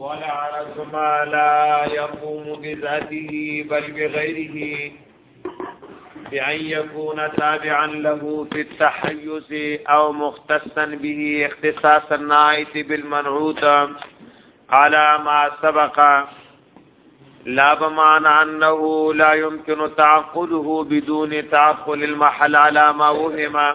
ولا رأس ما لا يقوم بذاته بل بغيره بأن يكون تابعا له في التحيز أو مختصا به اختصاص النائط بالمنعوت على ما سبق لا بمعنى أنه لا يمكن تعقله بدون تعقل المحل على ما وهم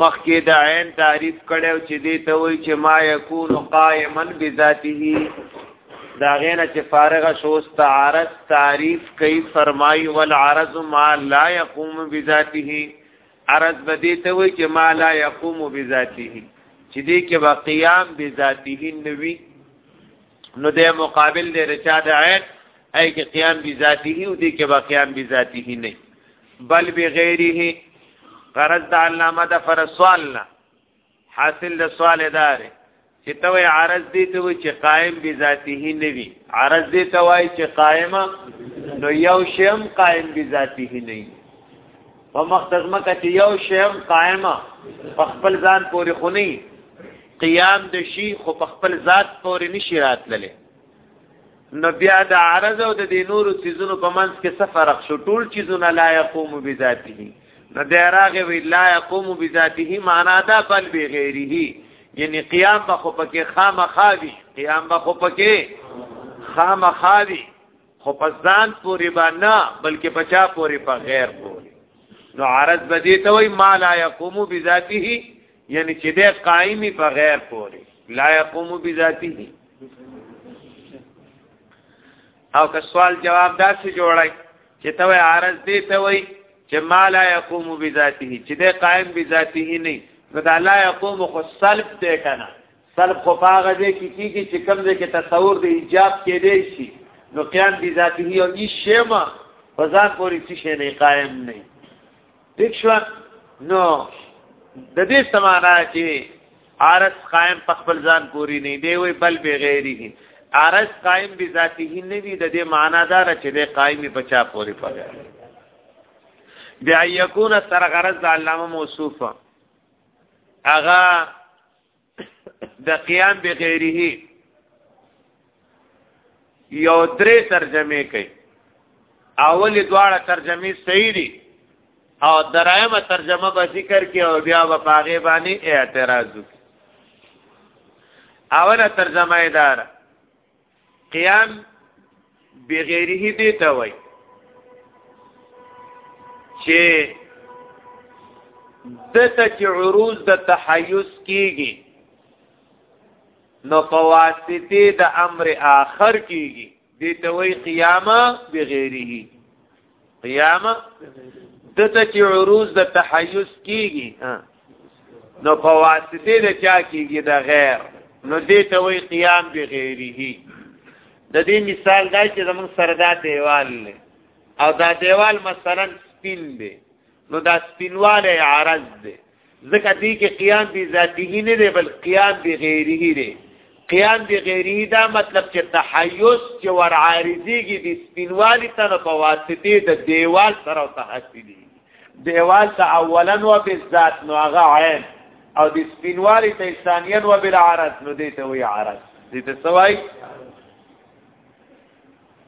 مخکې د عین تعریف کړو چې دې ته وایي چې ما یکون قائما بذاته دا غینه چې فارغ شو استعارت تعریف کوي فرمایي والعرض ما لا يقوم بذاته عرض بدې ته وایي چې ما لا يقوم بذاته چې دې کې با قیام بذاته نوي نو د مقابل د رچا د عین اي کې قیام بذاته او دې کې با قیام بذاته نه بل بغیره قرض د علامه د فر سوال نه حاصل د سوال دار چې ته وای عرض دي ته وای چې قائم بذاته نه وي عرض دي ته وای چې قائمه نو یو شیم قائم بذاته نه وي په مختزمه کې یو شیم قائمه په خپل ځان پورې خونی قیام د شي خو په خپل ذات پورې نشي راتللی نو بیا د عرض او د دې نورو چیزونو په منځ کې څه فرق شو ټول چیزونه لا يقوم بذاته نو بیا راغی وی لا يقوم بذاته معنا دا بل بغیره یعنی قیام به خو پکې خامخاوي قیام به خو پکې خامخاوي خو په ځان پورې باندې بلکې بچا پورې په غیر پورې نو عرض به دې ته وای ما لا يقوم بذاته یعنی چې د قائمی په غیر پوری لا يقوم بذاته او که سوال جواب داسې جوړای چې ته عارض دی ته وای چې ما لا يقوم بذاته چې د قائم بذاته نه نو دا لا يقوم خو سلب دی کنه سلب خو هغه دی کې کیږي چې کم دی کې تصور دی ایجاب کې دی شي نو قیام بذاته او هیڅ شی ما په ځان پوری څه نه قائم نه ٹھیک شو نو د دې سمانا چې عارض قائم په خپل ځان پوری نه دی وی بل به غیری دی عارض قائم به ذاتی هی نه وی د دې معنا دا چې د قائم په چا پوری پګا بیا یکون سر غرض د علامه موصوف اغا د قیام بغیره یو درې ترجمه کوي اول دواړه ترجمه صحیح دي او درایمه ترجمه به ذکر کې او بیا به پاغه باندې اعتراض وکړي اوله ترجمه دار قیام بغیره دې ته وای چې دته چې عروض د تحیز کیږي نو فواسطه د امر آخر کیږي دې ته وای قیامه بغیره قیامه دته چې عروض د تحیز کیږي نو په واسطه د چا کیږي د غیر نو دې ته وی قیام به غیره د دې مثال دا چې زمون سره دا دیوال له او دا دیوال مثلا سپین دی نو دا سپینواله عرض دی ځکه دې کې قیام به ذاته نه دی بل قیام به غیره دی قیام به غیره دا مطلب چې تحیز چې ور عارضیږي د سپینوالي تر په واسطه د دیوال سره تحصیلی دیوال ته اولا و بالذات نو هغه عین او د سپینوالي ته ثانیا و بالعرض نو دې ته وی عرض دې ته سوای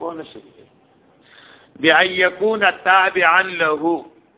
ونه شي بأن يكون تابعا له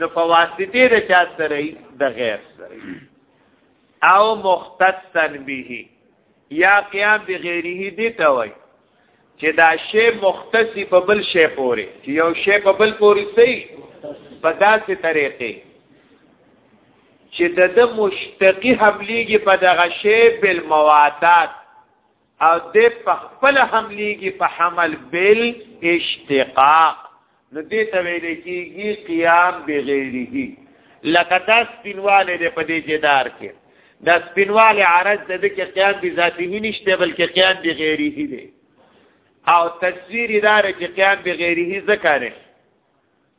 نو په واسطه د چا سره د غیر سره او مختصا به یا قیام بغیره دی ته وای چې دا شی مختص په بل شی پوري چې یو شی په بل پوري سي په داسې طریقې چې د د مشتقي حملېږي په دغه شی بل مواتات او د پخپل حملېږي په حمل بل اشتقاق نو دې ته ویل کېږي قیام بغیره لکه دا سپینواله دې په دې جدار کې دا سپینواله عرض د دې کې قیام به ذاتی نشته بلکې قیام بغیره دی او تصویر دار چې قیام بغیره ذکر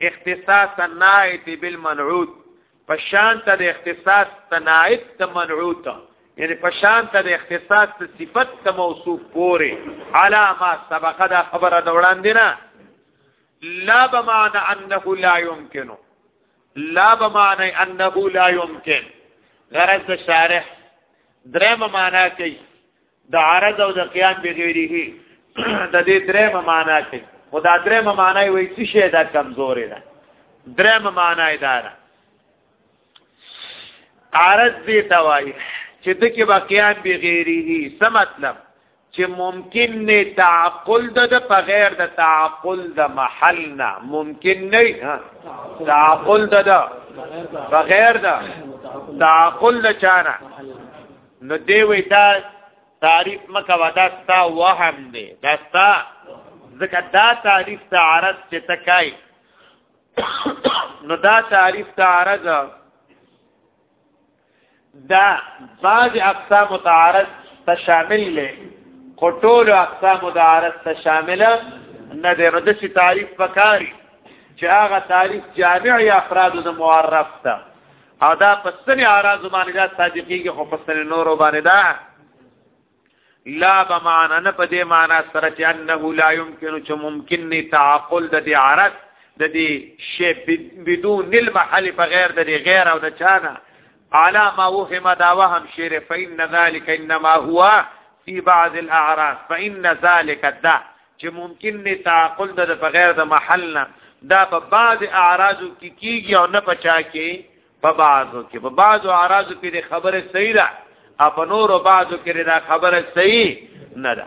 اختصاص النائت بالمنعوت پشان ته د اختصاص تنائت د منعوت یعنی پشان ته د اختصاص د صفت د موصوف پوری علامه سبقه دا خبره د وړاندې نه لا بمعنى انه لا يمكن لا بمعنى انه لا يمكن غرض شارح درم معنا کوي د عرض او د قیام بغیره د دې درېمه معنا کې خدا درېمه معنا یې وایي چې شه دا کمزورې ده درېمه معنا یې ده عرض دې توای چې د کې با قیام بغیره څه مطلب چې ممکن نه تعقل د په غیر د تعقل د محل نه ممکن نه تعقل د بغیر د تعقل د چانه نو دی وی دا تعریف مکه ودا ستا وهم دی دا ستا ځکه دا تعریف ته عرض چې تکای نو دا تعریف ته عرض دا بعض اقسام متعارض ته شامل لې خټول اقسام متعارض ته شامل نه دی نو د شي تعریف پکاري چې هغه تعریف جامع یا افراد د معرف ته او دا په سن اعراض باندې دا صادقيږي خو په سن نور باندې دا لا بمعنى نه په دې معنی سره چې انه لا يمكن چې ممکن نه تعقل د دې عرض د دې شی بدون المحل بغیر د دې غیر او د چانه على ما وهم دا وهم شیر فإن ذلك انما هو في بعض الاعراض فإن ذلك دا چې ممکن نه تعقل د په غیر د محل نه دا په بعض اعراضو کې کیږي او نه پچا کې په بعضو کې په بعضو اعراضو کې د خبره صحیح ده او په نورو بعضو کې دا خبره صحیح نه ده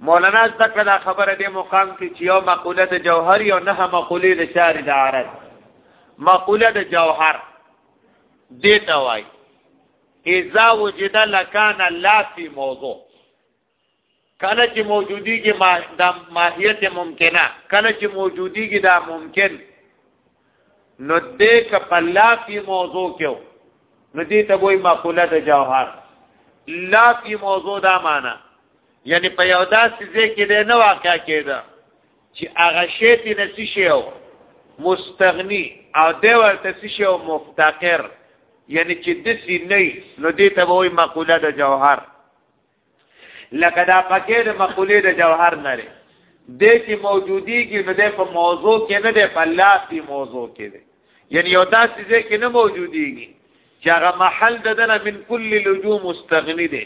مولانا ذکر دا خبره د مقام کې چې یو مقوله د جوهر او نه مقوله د شارع د عارض مقوله د جوهر دیتا وای اذا وجد لکان لا فی موضوع کله چې موجودی کې ما د ماهیت ممکنه کله چې موجودی کې دا ممکن نو دې کپلا فی موضوع کې نو دې ته وایي مقوله د جوهر لا فی موضوع دا معنا یعنی په یو داسې ځای کې دی نه واقع کېده چې هغه شی تی نسی شی او مستغنی او دی ورته سی شی او مفتقر یعنی چې دسی نه نو دې ته وایي مقوله د جوهر لکه دا پکې د مقولې د جوهر نه لري د چې موجودیږي نو د په موضوع کې نه د په لاسي موضوع کې دی یعنی یو داسې ځای کې نه موجودیږي چې هغه محل د دنه من کل لجو مستغنی دی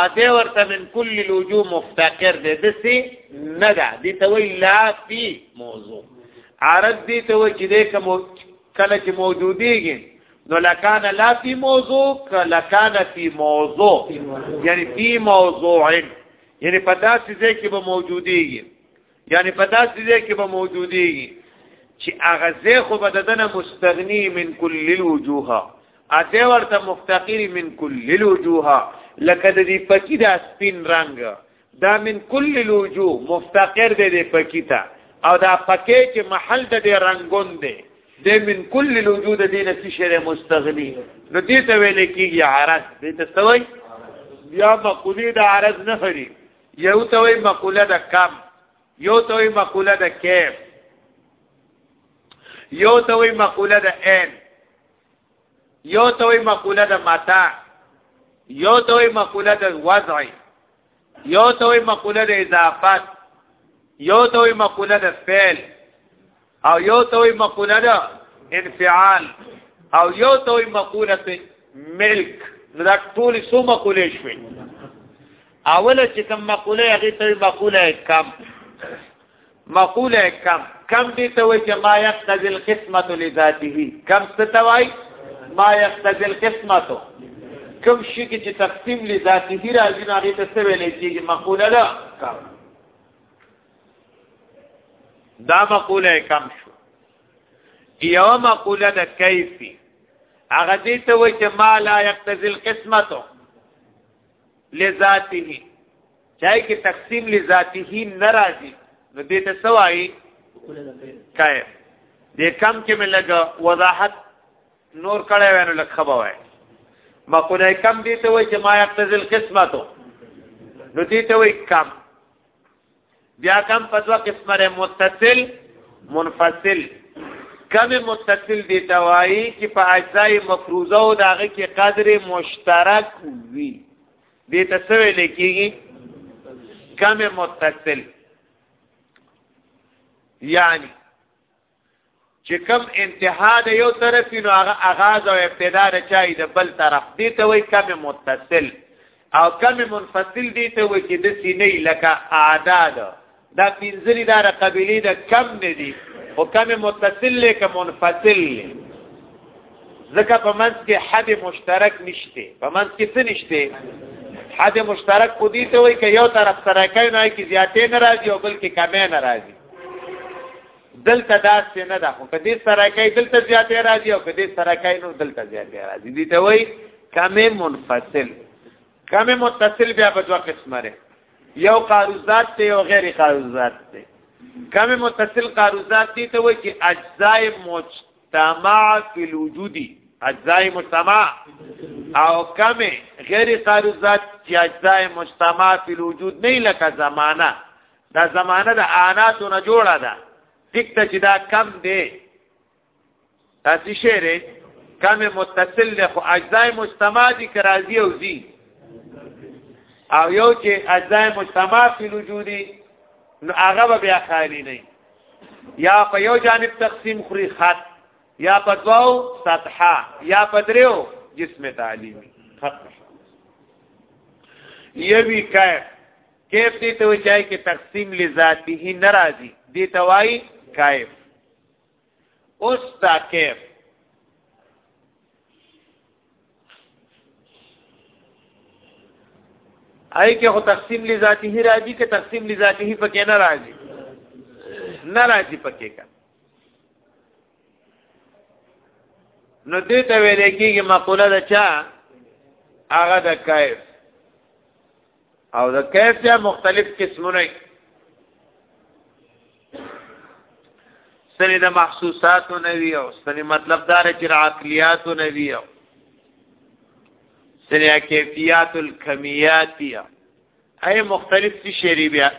اته ورته من کل لجو مفتقر دی د سي نه ده د توي لاسي موضوع عرب دي ته چې د کوم کله چې موجودېږي نو لکان لا فی موضوع لکان فی موضوع یعنی فی موضوع یعنی په داسې ځای کې به موجودېږي یعنی په داسې ځای کې به موجودېږي چې هغه ځای خو به دنه مستغنی من کل الوجوه اته ورته مفتقری من کل الوجوه لکه د دې پکی د سپین رنگ دا من کل الوجو مفتقر دی دی پکی تا او دا پکی چې محل د دی رنگون دی دی من کل الوجو د دی نسی شر مستغنی نو دی ته ویل کیږي عرض دی ته سوی یا مقولی د عرض نه خري یو ته وی مقوله د کم یو ته وی مقوله د کیف یو ته وی مقوله د ان یو توي مقوله د متا یو توي مقوله د وضع یو توي مقوله د اضافت یو توي مقوله د فعل او یو توي مقوله د انفعال او یو توي مقوله د ملک دا ټول سو مقوله شوي اوله چې کوم مقوله هغه ته مقوله کم مقوله کم کم دي ته وای چې ما يقتضي القسمت لذاته کم څه ته وای ما يقتضي القسمت کم شي کې چې تقسیم لذاته راځي نه دې څه ویلې چې مقوله ده کم دا مقوله کم شو یو مقوله ده کیفی هغه دې ته وای چې ما لا يقتضي القسمت لذاته چای کې تقسیم لذاته نه راځي نو دې ته سوای کای دې کم کې مې لګ وضاحت نور کړه وینو لک خبا وای مقوله کم دې ته وای چې ما یقتزل قسمتو نو دې ته وای کم بیا کم په دوه قسمه لري متصل منفصل کم متصل دې ته وای چې په اجزای مفروضه او داغه کې قدر مشترک وي دې ته څه ویل کېږي کم متصل یعنی چې کم انتها د یو طرف نو هغه آغاز او ابتدا د چای د بل طرف دې ته وایي کم متصل او کم منفصل دې ته وایي چې د سینې لکه اعداد دا پنځلي دا قبيله د کم نه دي او کم متصل له کم منفصل له ځکه په منځ کې حد مشترک نشته په منځ کې څه نشته حد مشترک خو دي ته وایي چې یو طرف سره کوي نه کې زیاتې نه راځي او بل کې کمې نه راځي دلته داسې نه ده خو کدي سره کوي دلته زیاتې راځي او کدي سره کوي نو دلته زیاتې راځي دي ته وایي کمې منفصل کم متصل بیا په دوه قسمه لري یو قاروزات دی او غیر قاروزات دی کم متصل قاروزات دی ته وایي چې اجزاء مجتمع فی الوجود اجزاء مجتمع او کم غیر قاروزات چې اجزاء مجتمع فی الوجود نه لکه زمانہ دا زمانہ د آناتو نه جوړه ده ټیک ته چې دا کم دی تاسو شعر کم متصل له خو اجزاء مجتمع دي کرازي او زی او یو چې اجزاء مجتمع فی وجودي نو هغه بیا خالی نه یا په یو جانب تقسیم خوري خط یا په دواو سطحه یا په دریو جسم تعلیمی خط یوی کیف کیف دې ته وچای کې تقسیم لذاته ناراضي دې توای کیف اوس دا کیف آی کې خو تقسیم لذاتی هی راځي کې تقسیم لذاتی هی پکې نه راځي نه راځي پکې کا نو دې ته ویل کېږي مقوله ده چا هغه د کیف او د کیف یا مختلف قسمونه سنی د محسوسات او نوی او سنی مطلب دار چې عقلیات او نوی او سنی کیفیات الکمیات یا اي مختلف څه شری بیا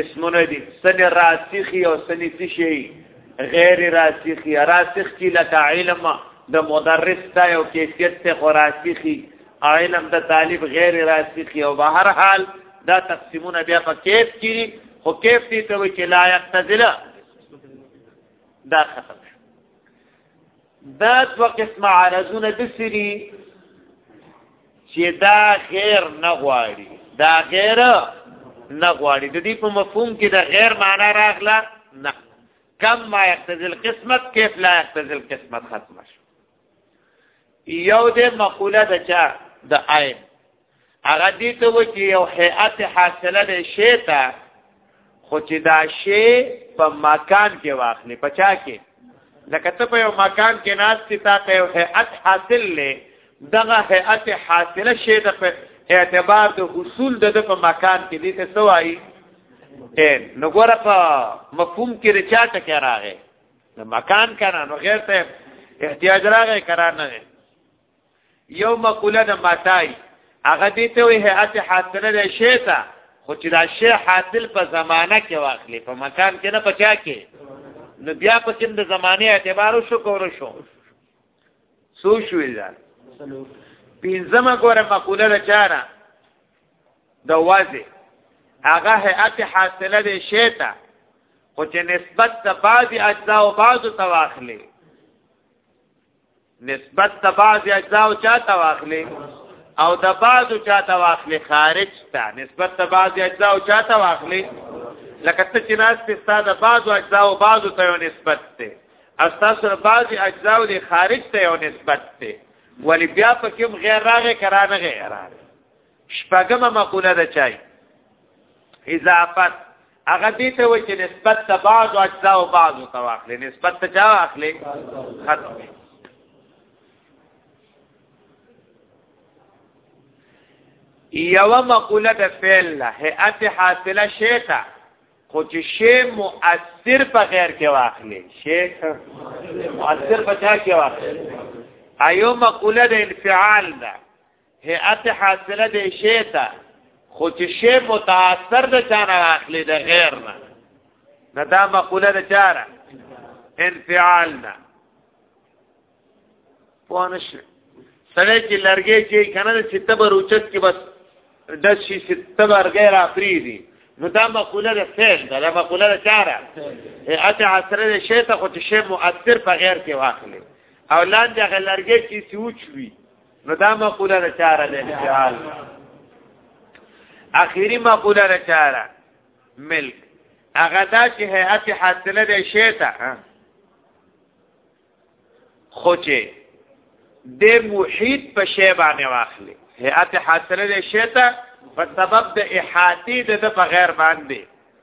اسمونه دي سنی راسخی او سنی څه شی غیر راسخی راسخ کی لکه علم د مدرس تا یو کیفیت ته خراسخی علم د طالب غیر راسخي او بهر حال دا تقسیمونه بیا په کیف کې خو کیف دي ته چې لا یقتزل دا ختم دا دو قسم عرضونه د سری چې دا غیر نه غواړي دا غیر نه غواړي د دې په مفهوم کې دا غیر معنا راغله نه کم ما یقتزل قسمت کیف لا یقتزل قسمت ختم شو یو دې مقوله ده چې د عین هغه دې ته و چې یو هيئت حاصله ده شی ته خو چې دا شی په مکان کې واخلي پچا کې لکه ته په یو مکان کې ناشتي تا ته یو هيئت حاصل لې دغه هيئت حاصله شی د اعتبار د حصول د په مکان کې دې ته سوایي ان نو ګوره په مفهوم کې رچا ټکی راغی د مکان کنه نو غیر ته احتیاج راغی قرار نه یو مقوله د ماتای هغه دې ته وی هيئت حاصله ده شی ته خو چې دا شی حاصل په زمانہ کې واخلي په مکان کې نه پچا کې نو بیا په کوم د زمانه اعتبار شو کور شو سو شو دا پینځمه ګوره مقوله ده چاره د وازه هغه هيئت حاصله دي شیطه خو چې نسبت د بعضی اجزا او بعضو ته واخلي نسبت د بعضی اجزا او چا ته واخلي او د بعضو چا ته واخلي خارج ته نسبت د بعضی اجزا او چا ته واخلي لکه ته چې ناس په ستاسو د بعضو اجزا او بعضو ته یو نسبت ته استاسو د بعضی اجزا او د خارج ته یو نسبت ته ولی بیا په کوم غیر راغې کرانه غیر راغې شپږمه مقوله ده چای اضافت هغه دې ته وایي چې نسبت ته بعض او اجزا او بعض ته واخلې نسبت ته چا واخلې ختم یو مقوله د فعل له هيئت حاصله شیتا خو چې شی مؤثر په غیر کې واخلې شی مؤثر په چا کې واخلې ایو مقوله د انفعال ده هيئت حاصله دي شی ته خو چې شی متاثر د چانه اخلي د غیر نه نه دا مقوله د چاره انفعال نه پونش سره چې لرګي چې کنه چې تبر اوچت کې بس د شي چې تبر غیر افری دي نو دا مقوله د فعل ده دا مقوله د چاره هيئت حاصله دي شی ته خو چې شی مؤثر په غیر کې واخلي او لاندې غلرګي چې سوچ وي نو دا مقوله د چاره د انفعال اخیری مقوله د چاره ملک هغه دا چې هيئت حاصله ده شی ته خو چې د محیط په شی باندې واخلي هيئت حاصله ده شی ته په سبب د احاطې د په غیر باندې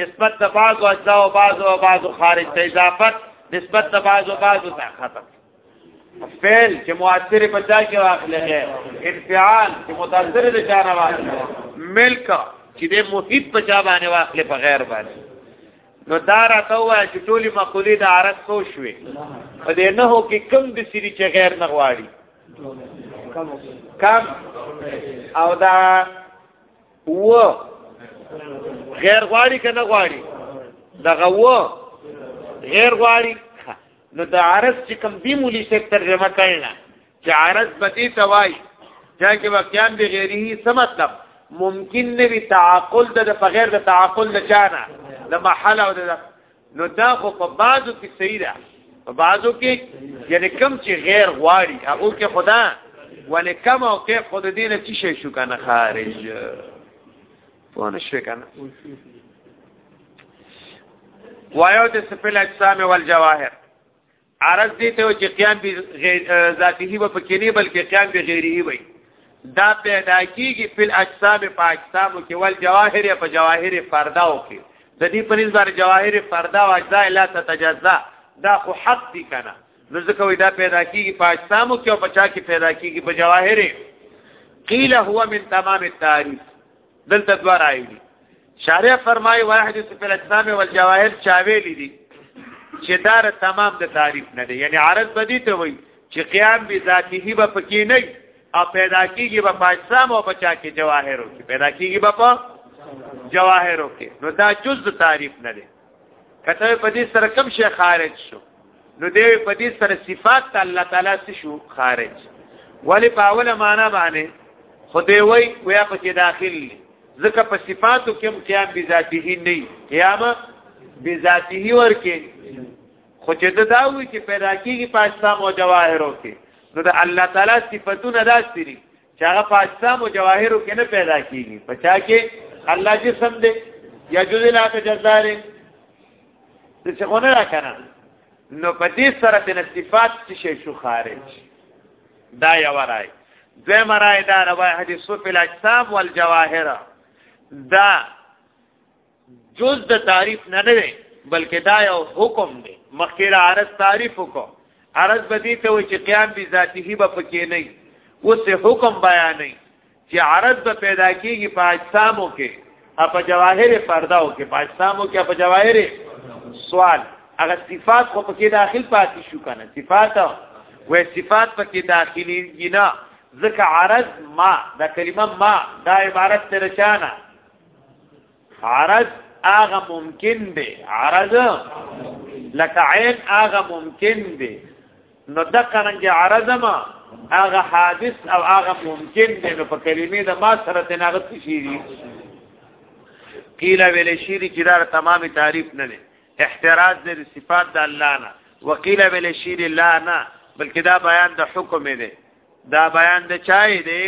نسبت د بعضو اجزا او بعضو او بعضو خارج ته اضافت نسبت د بعضو بعضو ته ختم فعل چې مؤثر په چا کې واخلې غیر انفعال چې متاثر دي چا نه واخلې ملک چې د محیط په چا باندې واخلې په غیر باندې نو دا راته وایي چې ټولي مقولې د عرب څو شوي په دې نه هو کې کم د سری چې غیر نه غواړي کم او دا و غیر غواړي کنه غواړي دغه و غیر غواړي نو د عرض چې کم دی مولي څخه ترجمه کړنه چې عرض بدی توای دا کې واقعان به غیره څه مطلب ممکن نه وي تعاقل د بغیر د تعاقل نه چانه د محل او د نو دا خو په بازو کې صحیح ده په بازو کې یعنی کم چې غیر غواړي هغه کې خدا ولې کم او کې خود دې نه چې شي شو کنه خارج پوه نه شو کنه وایو د سپل اجسام والجواهر عرض دي ته چې قیام به ذاتی به پکې نه بلکې قیام به غیره وي دا پیدا کیږي په اجسام په اجسام کې ول جواهر په جواهر فردا او کې د دې په نسبت جواهر فردا او اجزاء لا تتجزا دا خو حق دي کنه نو ځکه وي دا پیدا کیږي په اجسام کې او په چا کې پیدا کیږي په جواهر قیل هو من تمام التعریف دلته دوه راي دي شارع فرمایي واحد فی الاجسام والجواهر چاویلی دي چې دار تمام د تعریف نه دی یعنی عرض بدی ته وایي چې قیام به ذاته به پکې نه او پیدا کیږي په اجسام او بچا کې جواهرو کې پیدا کیږي په جواهرو کې نو دا جز تعریف نه دی کته په دې سره کوم شي خارج شو نو دې په دې سره صفات الله تعالی څه شو خارج ولی په اوله معنا باندې خدای وای ویا په کې داخل ځکه په صفاتو کې هم قیام بذاته نه قیام بذاته ورکه خو چې دا وی چې پیدا کیږي پاکستان او جواهرو کې نو د الله تعالی صفاتونه داسې دي چې هغه په اجسام او جواهرو کې نه پیدا کیږي په چا کې الله جسم دی یا جز لا تجزا دی څه خونه را کنه نو په دې سره د صفات څه شو خارج دا یو راي دوی مرای دا روای حدیث فی الاجسام والجواهر دا جز د تعریف نه نه دی بلکې دا یو حکم دی مخکې را عرض تعریف وکړو عرض به دي ته وي چې قیام به ذاته به پکې نه اوس حکم بیان نه چې عرض به پیدا کیږي په اجسامو کې په جواهر پرداو کې په اجسامو کې په جواهر سوال هغه صفات خو پکې داخل پاتې شو کنه صفات و صفات پکې داخلي نه ځکه عرض ما دا کلمه ما دا عبارت تر چانه عرض هغه ممکن دی عرض لکه عین هغه ممکن دی نو د قرنګ عرض ما هغه حادث او هغه ممکن دی نو په کلمې د ما سره تناغت شي دي قیل ویل شي دي چې دا تمام تعریف نه دی احتراز د صفات د الله نه وقیل ویل شي دي لا نه بلکې دا بیان د حکم دی دا بیان د چای دی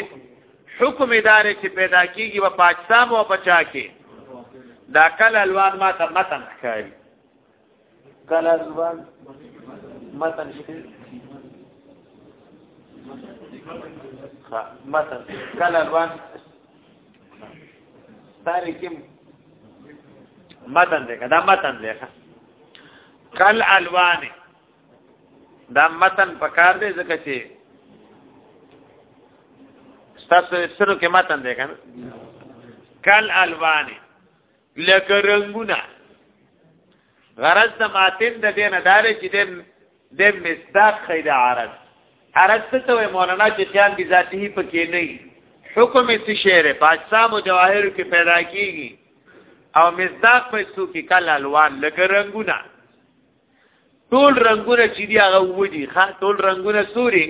حکم ادارې چې پیدا کیږي په پاکستان او بچا کې دا کله الوان ما ته متن ښکاري کله الوان متن شي متن کله الوان تاریخ متن دی دا متن دی کل الوان دا متن پکار دی ځکه چې تاسو سره کې متن دی کنه کل الوان لکه رنگونه غرض د ماتن د دینه دار چې د د مصداق خیر عرض عرض ته وي مولانا چې خیال دي ذاتی پکې نه حکم څه شعر پاکستان او جواهر کې پیدا کیږي او مصداق په څو کې کل الوان لکه رنگونه ټول رنگونه چې دی هغه ودی ښا ټول رنگونه سوري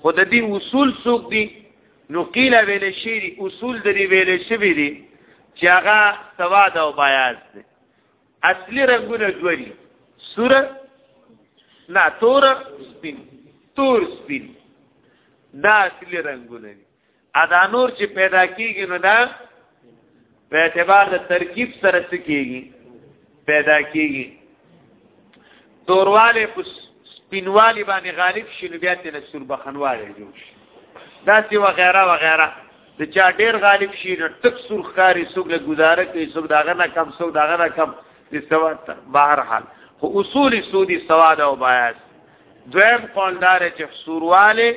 خو د دې اصول څوک دي نو قیل ویل شي اصول د دې ویل شوی دي چې هغه سواد او بیاض دي اصلي رنگونه دوی سور نه تور سپین تور سپین دا اصلي رنگونه دي ادا نور چې پیدا کیږي نو دا په اعتبار د ترکیب سره څه کیږي پیدا کیږي تورواله پس پینوالی باندې غالب شي نو بیا تل سور بخنواله جوړ شي دا سی وغیرہ وغیرہ د چا ډیر غالب شي نو تک سور خاري سوګ له گزاره کوي سوګ داغه نه کم سوګ داغه نه کم د سواد تر بهر حال خو اصول سودی سواد او بیاس دویم قوندار چې سورواله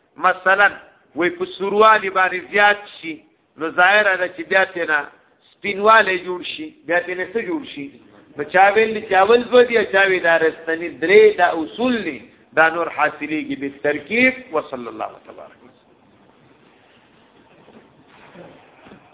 مثلا وای په سوروالی باندې زیات شي نو ظاهر ده چې بیا تینا سپینواله جوړ شي بیا تینا څه جوړ شي په چا ویل چې اول زو دی چا وی دارستنی درې دا اصول دي دا نور حاصلېږي به ترکیب وصلی الله تبارک